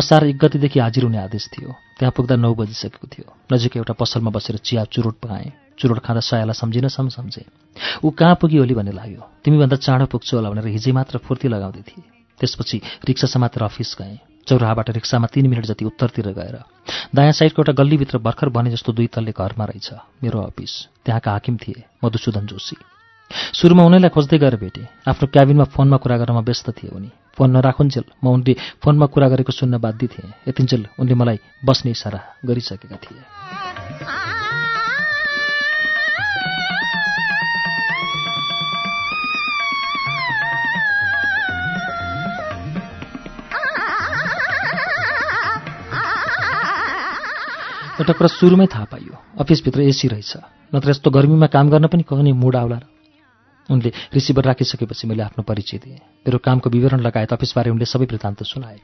असार एक गतिदेखि हाजिर हुने आदेश थियो। त्यहाँ पुग्दा नौ बजिसकेको थियो। नजिकै एउटा पसलमा बसेर चिया चुरोट पाएँ चुरोट खाँदा सायालाई सम्झिन सम सम्झेँ। ऊ कहाँ पुगी होली भन्ने लाग्यो। तिमीभन्दा चाँडो पुग्छु होला भनेर हिजै मात्र फुर्ती लगाउँदै थिए। त्यसपछि रिक्सा समातेर अफिस गएँ। चौराहाबाट रिक्सामा तिन मिनट जति उत्तरतिर गएर दायाँ साइडको एउटा गल्लीभित्र भर्खर बने जस्तो दुई तल्ले घरमा रहेछ मेरो अफिस। त्यहाँका हाकिम थिए मधुसूदन जोशी। सुरुमा उनीलाई खोज्दै गएर भेटेँ। आफ्नो क्याबिनमा फोनमा कुरा गर्नमा व्यस्त थिए उनी। फोन नराखुन्जेल म उनले फोनमा कुरा गरेको सुन्न बाध्य थिएँ। यतिन्जेल उनले मलाई बस्ने इसारा गरिसकेका थिए। एउटा कुरा सुरुमै थाहा पाइयो। अफिसभित्र एसी रहेछ। नत्र यस्तो गर्मीमा काम गर्न पनि कहने मुड आउला उनले रिसिभर राखिसकेपछि मैले आफ्नो परिचय दिएँ। मेरो कामको विवरण लगायत अफिसबारे उनले सबै वृत्तान्त सुनाए।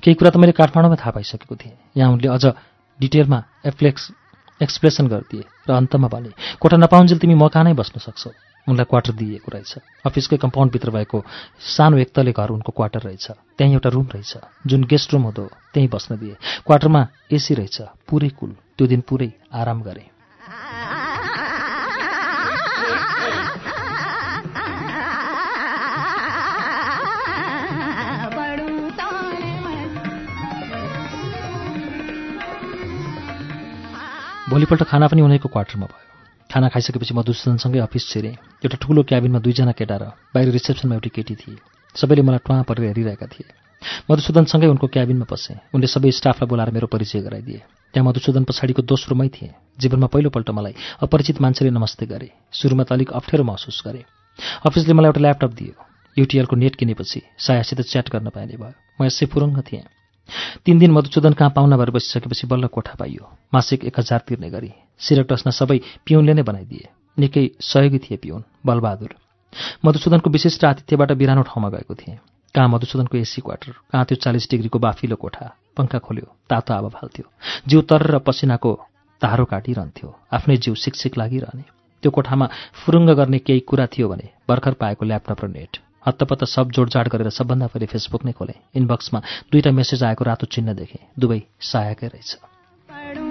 केही कुरा त मैले काठमाडौँमा थाहा पाइसकेको थिएँ। यहाँ उनले अझ डिटेलमा एफ्लेक्स एक्सप्रेसन गरिदिए र अन्तमा भने कोठा नपाउन्जेल तिमी मकानै बस्न सक्छौ। उनलाई क्वार्टर दिइएको रहेछ। अफिसकै कम्पाउन्डभित्र भएको सानो एकतले घर उनको क्वार्टर रहेछ। त्यहीँ एउटा रुम रहेछ। जुन गेस्ट रुम हुँदो त्यहीँ बस्न दिए। क्वार्टरमा एसी रहेछ। पुरै कुल। त्यो दिन पुरै आराम गरे। भोलिपल्ट खाना पनि उनीको क्वार्टरमा भयो। खाना खाइसकेपछि मधुसूदनसँगै अफिस छिरेँ। एउटा ठुलो क्याबिनमा दुईजना केटा र बाहिर रिसेप्सनमा एउटी केटी थिए। सबैले मलाई टुवा परेर हेरिरहेका थिए। मधुसूदनसँगै उनको क्याबिनमा पसेँ। उनले सबै स्टाफलाई बोलाएर मेरो परिचय गराइदिए। त्यहाँ मधुसूदन पछाडिको दोस्रो मै थिएँ। जीवनमा पहिलोपल्ट मलाई अपरिचित मान्छेले नमस्ते गरे। सुरुमा त अलिक अप्ठ्यारो महसुस गरेँ। अफिसले मलाई एउटा ल्यापटप दियो। युटिएलको नेट किनेपछि सायासित च्याट गर्न पाइने भयो। म यसै फुरुङ्ग थिएँ। तिन दिन मधुसूदन कहाँ पाहुना भएर बसिसकेपछि बल्ल कोठा पाइयो। मासिक एक हजार तिर्ने गरी। सिरक टस्न सबै पिउनले नै बनाइदिए। निकै सहयोगी थिए पिउन बलबहादुर। मधुसूदनको विशिष्ट आतिथ्यबाट बिरानो ठाउँमा गएको थिएँ। कहाँ मधुसूदनको एसी क्वार्टर कहाँ त्यो चालिस डिग्रीको बाफिलो कोठा पङ्खा खोल्यो तातो हावा फाल्थ्यो जिउ तर र पसिनाको तारो काटिरहन्थ्यो आफ्नै जिउ सिकसिक लागिरहने। त्यो कोठामा फुरुङ्ग गर्ने केही कुरा थियो भने भर्खर पाएको ल्यापटप र नेट। हत्तपत्त सब जोडजाड गरेर सबभन्दा पहिले फेसबुक नै खोलेँ। इनबक्समा दुईवटा मेसेज आएको रातो चिन्ह देखेँ। दुवै सायाकै रहेछ।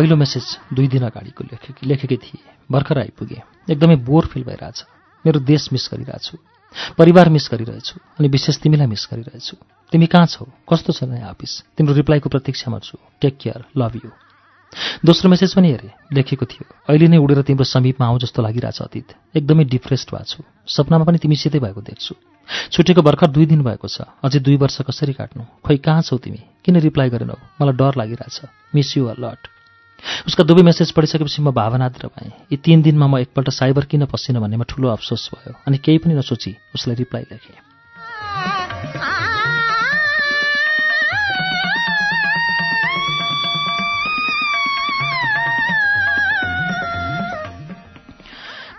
पहिलो मेसेज दुई दिन अगाडिको लेखे लेखेकै थिए। भर्खर आइपुगे। एकदमै बोर फिल भइरहेछ। मेरो देश मिस गरिरहेछु। परिवार मिस गरिरहेछु अनि विशेष तिमीलाई मिस गरिरहेछु। तिमी कहाँ छौ? कस्तो छ नयाँ अफिस तिम्रो रिप्लाईको प्रतीक्षामा छु। टेक केयर लभ यु दोस्रो मेसेज पनि हेरेँ। लेखेको थियो। अहिले नै उडेर तिम्रो समीपमा आउँ जस्तो लागिरहेछ अतीत। एकदमै डिप्रेस्ड भएको छु सपनामा पनि तिमीसितै भएको देख्छु। छुट्टीको भर्खर दुई दिन भएको छ। अझै दुई वर्ष कसरी काट्नु? खोइ कहाँ छौ तिमी? किन रिप्लाई गरेनौ? मलाई डर लागिरहेछ। मिस यु अ लट उसका दुवै मेसेज पढिसकेपछि म भावनातिर पाएँ यी तिन दिनमा म एकपल्ट साइबर किन पसिनँ भन्नेमा ठुलो अफसोस भयो अनि केही पनि नसोची उसलाई रिप्लाई लेखेँ।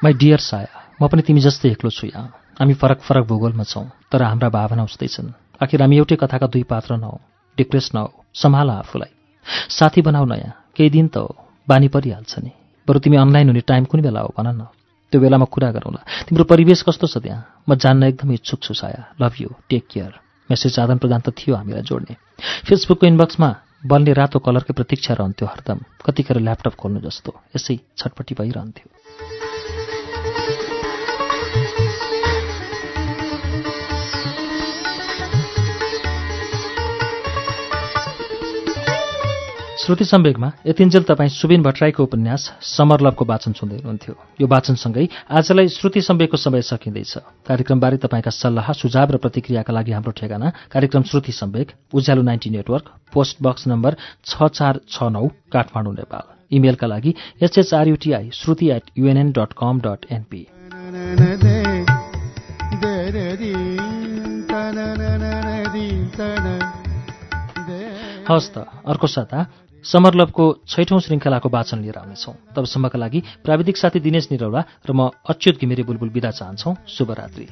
माई डियर साया म पनि तिमी जस्तै एक्लो छु यहाँ। हामी फरक फरक भूगोलमा छौँ तर हाम्रा भावना उस्तै छन्। आखिर हामी एउटै कथाका दुई पात्र नहौ डिप्रेस नहौ सम्हाल आफूलाई। साथी बनाऊ नयाँ। केही दिन त हो बानी परिहाल्छ नि। बरु तिमी अनलाइन हुने टाइम कुन बेला हो भन न। त्यो बेलामा कुरा गरौँला तिम्रो परिवेश कस्तो छ त्यहाँ? म जान्न एकदमै इच्छुक छु Saya. Love you take care message आदान प्रदान त थियो हामीलाई जोड्ने। फेसबुकको इनबक्समा बल्ने रातो कलरकै प्रतीक्षा रहन्थ्यो हरदम। कतिखेर ल्यापटप खोल्नु जस्तो। यसै छटपट्टि भइरहन्थ्यो। श्रुति सम्वेकमा यतिन्जेल तपाईँ सुबिन भट्टराईको उपन्यास समर लभको वाचन सुन्दै हुनुहुन्थ्यो। यो वाचनसँगै आजलाई श्रुति सम्वेकको समय सकिँदैछ। कार्यक्रमबारे तपाईँका सल्लाह सुझाव र प्रतिक्रियाका लागि हाम्रो ठेगाना कार्यक्रम Shruti Sambeg Ujyaalo ninety network post box number छ चार छ नौ काठमाडौँ नेपाल। इमेलका लागि HHRUTI Shruti at UNN dot com dot NP अर्को साता समरलभको छैठौं श्रृङ्खलाको वाचन लिएर आउनेछौँ तबसम्मका लागि प्राविधिक साथी दिनेश निरौला र म अच्युत घिमिरे बुलबुल विदा चाहन्छौ शुभरात्री